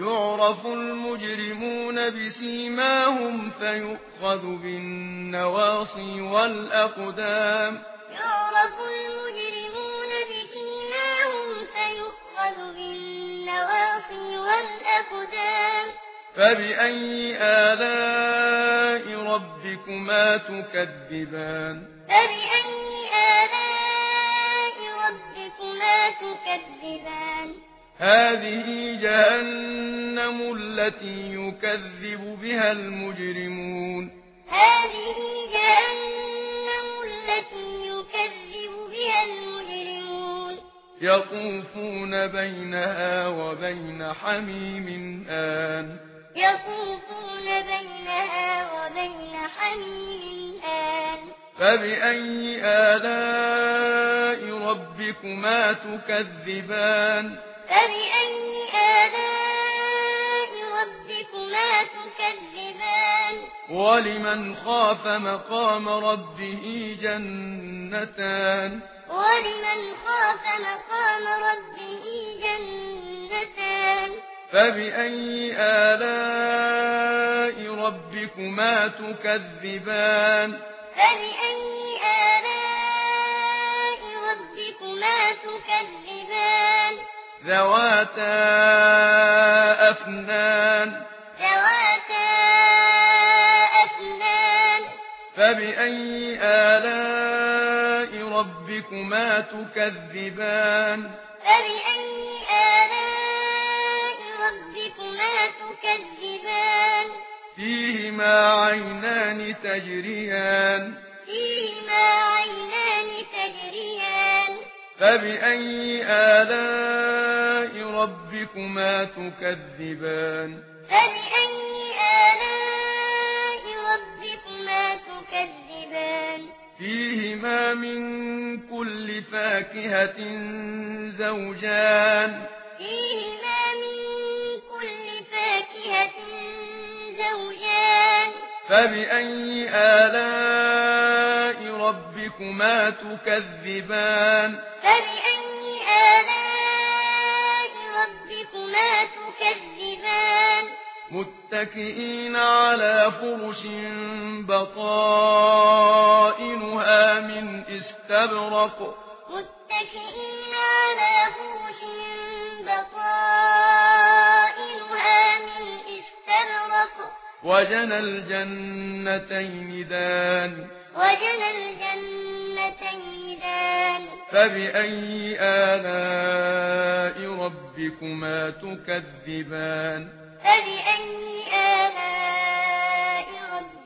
يعرف المجرمون بسيماهم فيؤخذ بالنواصي والأقدام. يعرف المجرمون بسيماهم فيؤخذ بالنواصي والأقدام. فبأي آلاء ربكما تكذبان؟ فبأي آلاء ربكما تكذبان؟ هذه جهنم التي يكذب بها المجرمون. هذه جهنم التي يكذب بها المجرمون. يقوفون بينها وبين حميم آن. يقوفون بينها وبين حميم آن. فبأي آلاء ربكما تكذبان؟ ولمن خاف مقام ربه جنتان ولمن خاف مقام ربه جنتان فبأي آلاء ربكما تكذبان فبأي آلاء ربكما تكذبان ذواتا أفنان. ذواتا أفنان. فبأي آلاء ربكما تكذبان؟ فبأي آلاء ربكما تكذبان؟ فيهما عينان تجريان. فيهما عينان فبأي آلاء ربكما تكذبان فبأي آلاء ربكما تكذبان فيهما من كل فاكهة زوجان فيهما من كل فاكهة زوجان فبأي آلاء ربكما تكذبان متكئين على فرش بطائنها من استبرق متكئين على فرش بطائنها من استبرق وجن الجنتين دان وجن الجنتين دان فبأي آلاء ربكما تكذبان فبأي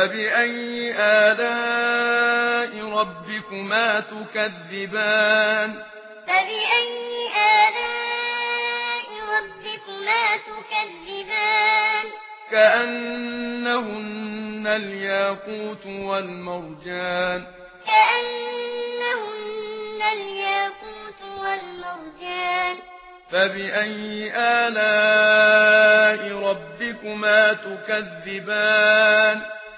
فبأي آلاء ربكما تكذبان فبأي آلاء ربكما تكذبان كأنهن الياقوت والمرجان كأنهن الياقوت والمرجان فبأي آلاء ربكما تكذبان فبأي آلاء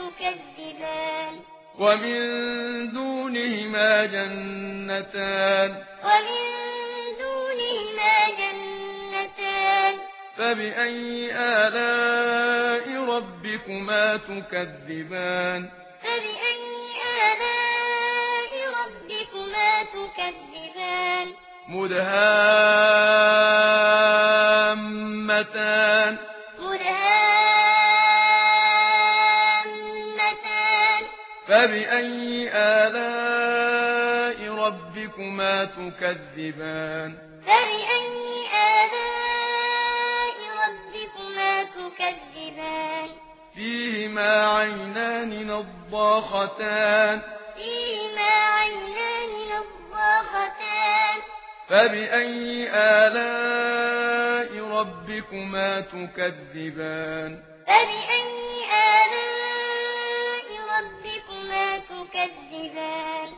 تكذبان ومن دونهما جنتان ومن دونهما جنتان فبأي آلاء ربكما تكذبان فبأي آلاء ربكما تكذبان مدهان فبأي آلاء ربكما تكذبان؟ فبأي آلاء ربكما تكذبان؟ فيهما عينان نضاختان. فيهما عينان نضاختان. فبأي آلاء ربكما تكذبان؟ فبأي تكذبان